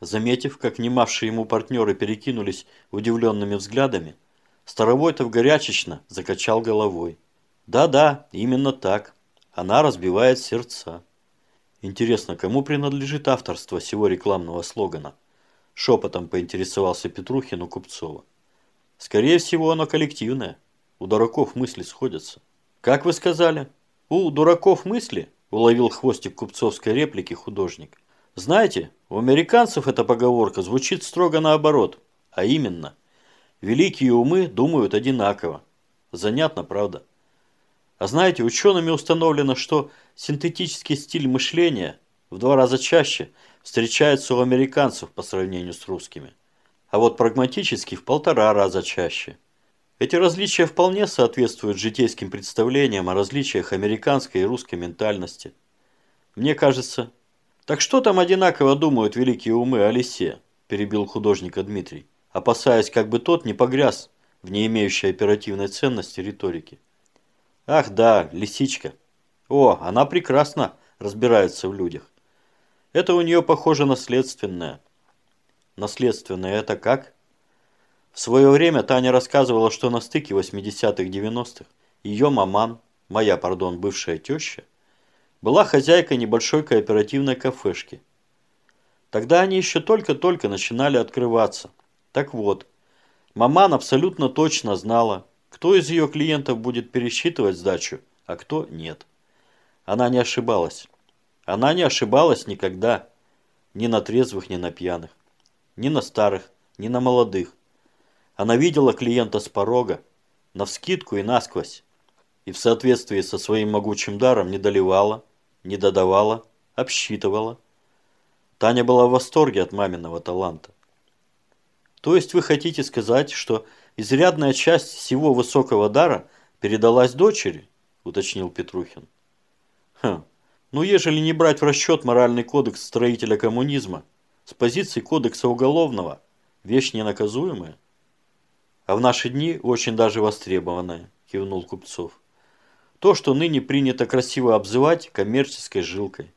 Заметив, как внимавшие ему партнеры перекинулись удивленными взглядами, Старовойтов горячечно закачал головой. Да-да, именно так. Она разбивает сердца. Интересно, кому принадлежит авторство всего рекламного слогана? Шепотом поинтересовался Петрухин у Купцова. Скорее всего, оно коллективное. У дураков мысли сходятся. Как вы сказали? У дураков мысли? Уловил хвостик купцовской реплики художник. Знаете, у американцев эта поговорка звучит строго наоборот. А именно, великие умы думают одинаково. Занятно, правда? А знаете, учеными установлено, что синтетический стиль мышления в два раза чаще встречается у американцев по сравнению с русскими а вот прагматический в полтора раза чаще. Эти различия вполне соответствуют житейским представлениям о различиях американской и русской ментальности. Мне кажется... Так что там одинаково думают великие умы о лисе, перебил художника Дмитрий, опасаясь, как бы тот не погряз в не имеющей оперативной ценности риторики. Ах да, лисичка. О, она прекрасно разбирается в людях. Это у нее, похоже, наследственное. Наследственное это как? В свое время Таня рассказывала, что на стыке 80-х-90-х ее маман, моя, пардон, бывшая теща, была хозяйкой небольшой кооперативной кафешки. Тогда они еще только-только начинали открываться. Так вот, маман абсолютно точно знала, кто из ее клиентов будет пересчитывать сдачу, а кто нет. Она не ошибалась. Она не ошибалась никогда, ни на трезвых, ни на пьяных ни на старых, ни на молодых. Она видела клиента с порога, навскидку и насквозь, и в соответствии со своим могучим даром не доливала, не додавала, обсчитывала. Таня была в восторге от маминого таланта. То есть вы хотите сказать, что изрядная часть всего высокого дара передалась дочери, уточнил Петрухин. Хм, ну ежели не брать в расчет моральный кодекс строителя коммунизма, с позиции кодекса уголовного вещь ненаказуемая. А в наши дни очень даже востребованная, кивнул Купцов. То, что ныне принято красиво обзывать коммерческой жилкой.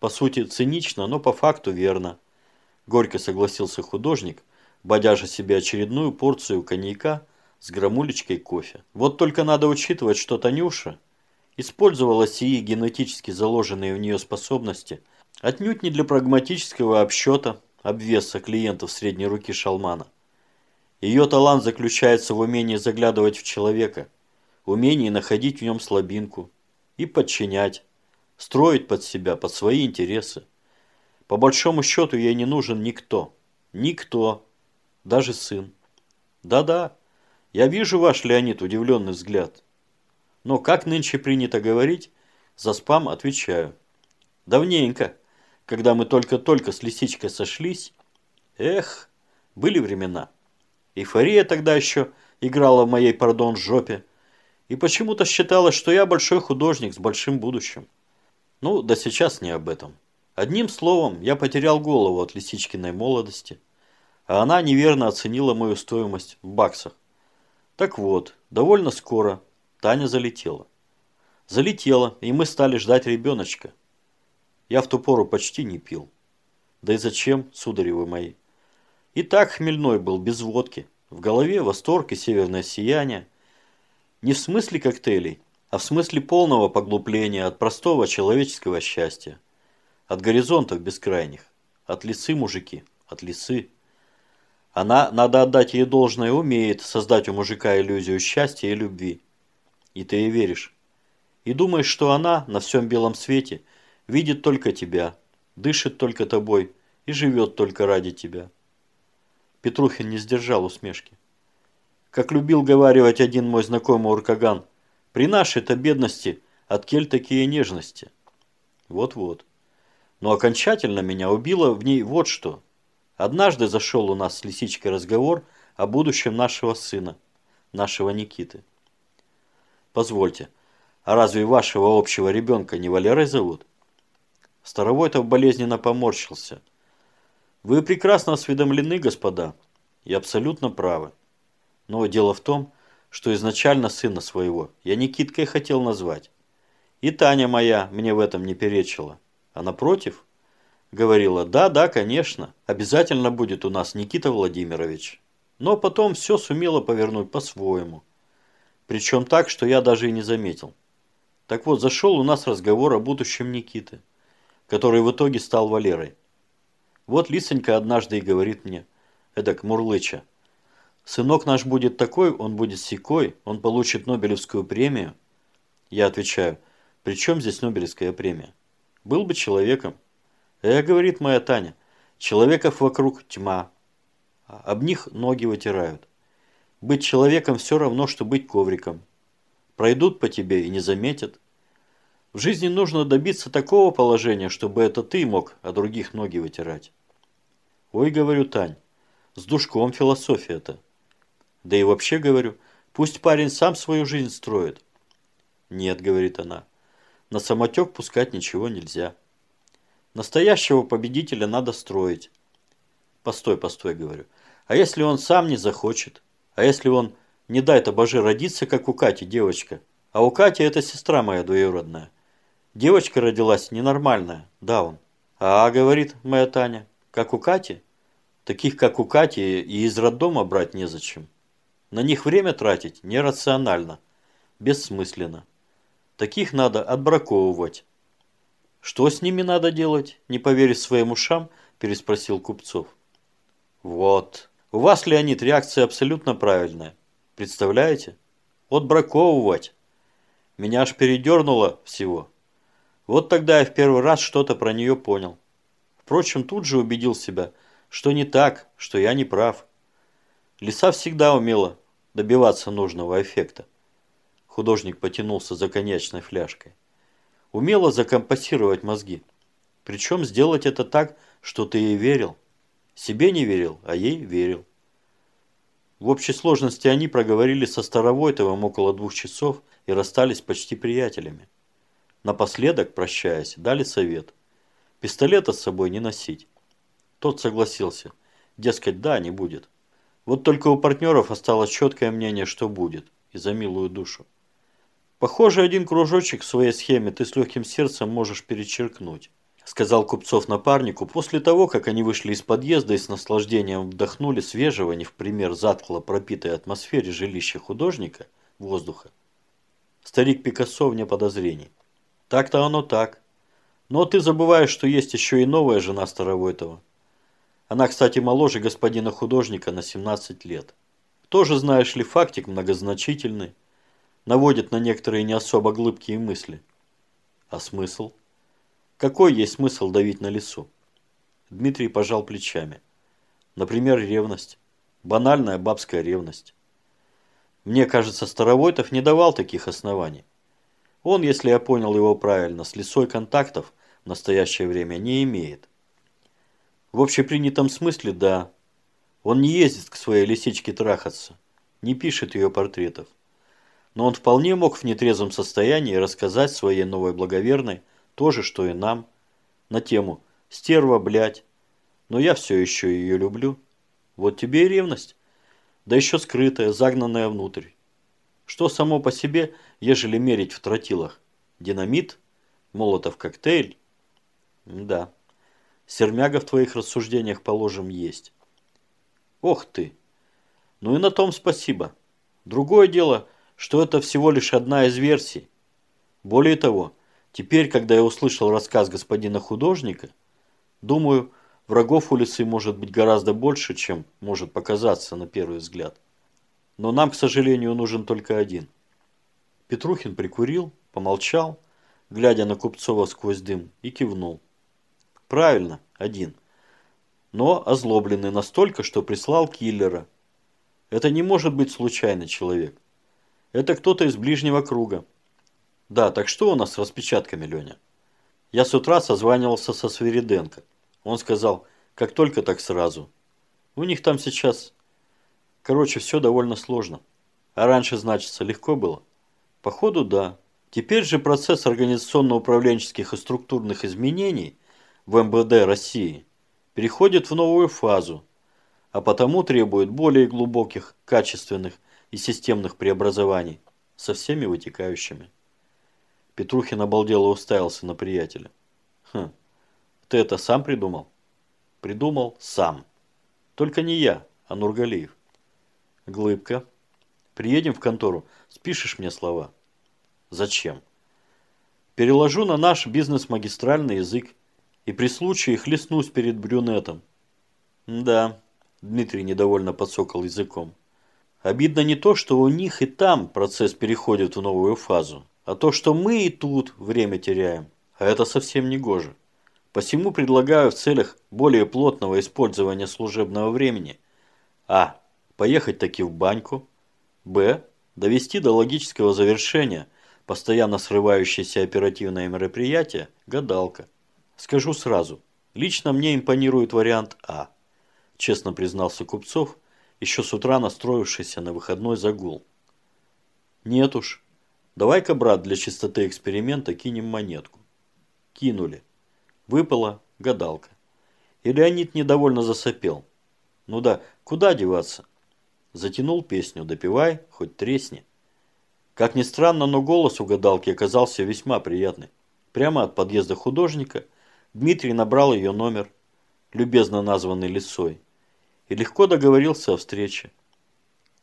По сути цинично, но по факту верно. Горько согласился художник, бодяжа себе очередную порцию коньяка с грамулечкой кофе. Вот только надо учитывать, что Танюша использовала сии генетически заложенные в нее способности – Отнюдь не для прагматического обсчета обвеса клиентов средней руки шалмана. Ее талант заключается в умении заглядывать в человека, умении находить в нем слабинку и подчинять, строить под себя, под свои интересы. По большому счету ей не нужен никто, никто, даже сын. Да-да, я вижу ваш, Леонид, удивленный взгляд. Но, как нынче принято говорить, за спам отвечаю. Давненько когда мы только-только с лисичкой сошлись. Эх, были времена. Эйфория тогда еще играла в моей, пардон, жопе. И почему-то считалось, что я большой художник с большим будущим. Ну, да сейчас не об этом. Одним словом, я потерял голову от лисичкиной молодости, а она неверно оценила мою стоимость в баксах. Так вот, довольно скоро Таня залетела. Залетела, и мы стали ждать ребеночка. Я в ту пору почти не пил. Да и зачем, сударевы мои? И так хмельной был, без водки. В голове восторг и северное сияние. Не в смысле коктейлей, а в смысле полного поглубления от простого человеческого счастья. От горизонтов бескрайних. От лисы, мужики, от лисы. Она, надо отдать ей должное, умеет создать у мужика иллюзию счастья и любви. И ты ей веришь. И думаешь, что она на всем белом свете – видит только тебя, дышит только тобой и живет только ради тебя. Петрухин не сдержал усмешки. Как любил говаривать один мой знакомый уркаган, при нашей-то бедности от кель такие нежности. Вот-вот. Но окончательно меня убило в ней вот что. Однажды зашел у нас с лисичкой разговор о будущем нашего сына, нашего Никиты. Позвольте, а разве вашего общего ребенка не Валерой зовут? Старовойтов болезненно поморщился. Вы прекрасно осведомлены, господа, и абсолютно правы. Но дело в том, что изначально сына своего я Никиткой хотел назвать. И Таня моя мне в этом не перечила. А напротив, говорила, да, да, конечно, обязательно будет у нас Никита Владимирович. Но потом все сумела повернуть по-своему. Причем так, что я даже и не заметил. Так вот, зашел у нас разговор о будущем Никиты, который в итоге стал Валерой. Вот Лисонька однажды и говорит мне, эдак мурлыча, «Сынок наш будет такой, он будет сякой, он получит Нобелевскую премию». Я отвечаю, «При здесь Нобелевская премия? Был бы человеком». «Э, — говорит моя Таня, — человеков вокруг тьма, об них ноги вытирают. Быть человеком все равно, что быть ковриком. Пройдут по тебе и не заметят. В жизни нужно добиться такого положения, чтобы это ты мог, а других ноги вытирать. Ой, говорю, Тань, с душком философия-то. Да и вообще, говорю, пусть парень сам свою жизнь строит. Нет, говорит она, на самотек пускать ничего нельзя. Настоящего победителя надо строить. Постой, постой, говорю. А если он сам не захочет? А если он, не дай-то боже, родится, как у Кати девочка? А у Кати это сестра моя двоюродная. Девочка родилась ненормальная, да он. А, говорит моя Таня, как у Кати? Таких, как у Кати, и из роддома брать незачем. На них время тратить нерационально, бессмысленно. Таких надо отбраковывать. Что с ними надо делать? Не поверив своим ушам, переспросил Купцов. Вот. У вас, Леонид, реакция абсолютно правильная. Представляете? Отбраковывать. Меня аж передернуло всего. Вот тогда я в первый раз что-то про нее понял. Впрочем, тут же убедил себя, что не так, что я не прав. Лиса всегда умела добиваться нужного эффекта. Художник потянулся за конечной фляжкой. Умела закомпасировать мозги. Причем сделать это так, что ты ей верил. Себе не верил, а ей верил. В общей сложности они проговорили со Старовойтовым около двух часов и расстались почти приятелями. Напоследок, прощаясь, дали совет. Пистолета с собой не носить. Тот согласился. Дескать, да, не будет. Вот только у партнеров осталось четкое мнение, что будет. И за милую душу. Похоже, один кружочек в своей схеме ты с легким сердцем можешь перечеркнуть сказал Купцов напарнику после того, как они вышли из подъезда и с наслаждением вдохнули свежего, не в пример затхло пропитой атмосфере жилища художника, воздуха. Старик Пикассо вне подозрений. Так-то оно так. Но ты забываешь, что есть еще и новая жена Старовойтова. Она, кстати, моложе господина художника на 17 лет. Тоже, знаешь ли, фактик многозначительный. Наводит на некоторые не особо глыбкие мысли. А смысл? Какой есть смысл давить на лесу? Дмитрий пожал плечами. Например, ревность. Банальная бабская ревность. Мне кажется, Старовойтов не давал таких оснований. Он, если я понял его правильно, с лесой контактов в настоящее время не имеет. В общепринятом смысле, да. Он не ездит к своей лисичке трахаться, не пишет ее портретов. Но он вполне мог в нетрезвом состоянии рассказать своей новой благоверной то же, что и нам. На тему «Стерва, блядь». Но я все еще ее люблю. Вот тебе и ревность. Да еще скрытая, загнанная внутрь. Что само по себе, ежели мерить в тротилах? Динамит? Молотов коктейль? Да. Сермяга в твоих рассуждениях, положим, есть. Ох ты! Ну и на том спасибо. Другое дело, что это всего лишь одна из версий. Более того, Теперь, когда я услышал рассказ господина художника, думаю, врагов у лисы может быть гораздо больше, чем может показаться на первый взгляд. Но нам, к сожалению, нужен только один. Петрухин прикурил, помолчал, глядя на Купцова сквозь дым, и кивнул. Правильно, один. Но озлобленный настолько, что прислал киллера. Это не может быть случайный человек. Это кто-то из ближнего круга. Да, так что у нас с распечатками, Леня? Я с утра созванивался со Свириденко. Он сказал, как только, так сразу. У них там сейчас... Короче, все довольно сложно. А раньше, значится, легко было? Походу, да. Теперь же процесс организационно-управленческих и структурных изменений в МВД России переходит в новую фазу, а потому требует более глубоких, качественных и системных преобразований со всеми вытекающими. Петрухин обалдело уставился на приятеля. «Хм, Ты это сам придумал? Придумал сам. Только не я, а Нургалиев. Глыбка. Приедем в контору, спишешь мне слова. Зачем? Переложу на наш бизнес-магистральный язык и при случае хлестнусь перед брюнетом. Да, Дмитрий недовольно подсокал языком. Обидно не то, что у них и там процесс переходит в новую фазу, а то, что мы и тут время теряем. А это совсем не гоже. Посему предлагаю в целях более плотного использования служебного времени А. Поехать таки в баньку. Б. Довести до логического завершения постоянно срывающееся оперативное мероприятие гадалка. Скажу сразу, лично мне импонирует вариант А. Честно признался Купцов, еще с утра настроившийся на выходной загул. Нет уж. Давай-ка, брат, для чистоты эксперимента кинем монетку. Кинули. Выпала гадалка. И Леонид недовольно засопел. Ну да, куда деваться? Затянул песню «Допивай, хоть тресни». Как ни странно, но голос у гадалки оказался весьма приятный. Прямо от подъезда художника Дмитрий набрал ее номер, любезно названный Лисой, и легко договорился о встрече.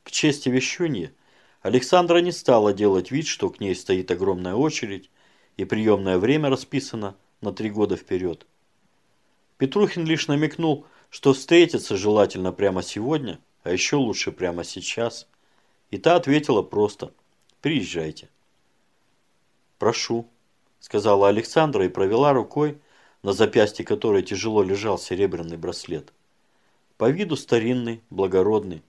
К чести вещуньи, Александра не стала делать вид, что к ней стоит огромная очередь, и приемное время расписано на три года вперед. Петрухин лишь намекнул, что встретиться желательно прямо сегодня, а еще лучше прямо сейчас. И та ответила просто «Приезжайте». «Прошу», – сказала Александра и провела рукой, на запястье которой тяжело лежал серебряный браслет. По виду старинный, благородный.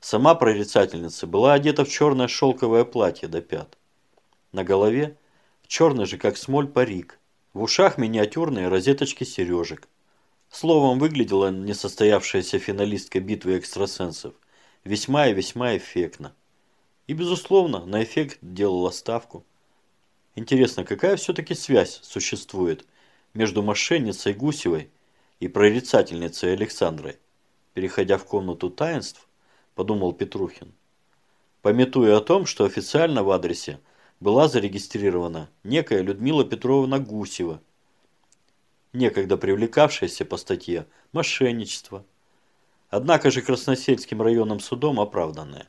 Сама прорицательница была одета в черное шелковое платье до пят. На голове черный же, как смоль, парик. В ушах миниатюрные розеточки сережек. Словом, выглядела несостоявшаяся финалистка битвы экстрасенсов весьма и весьма эффектно. И, безусловно, на эффект делала ставку. Интересно, какая все-таки связь существует между мошенницей Гусевой и прорицательницей Александрой? Переходя в комнату таинств, подумал Петрухин. Пометуя о том, что официально в адресе была зарегистрирована некая Людмила Петровна Гусева, некогда привлекавшаяся по статье «Мошенничество», однако же Красносельским районным судом оправданная.